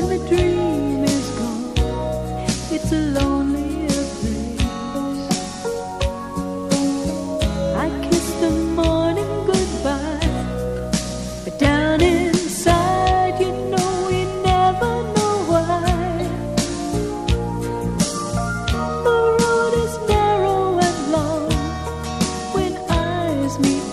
When the dream is gone, it's a lonelier place. I kiss the morning goodbye, but down inside, you know we never know why. The road is narrow and long when eyes meet.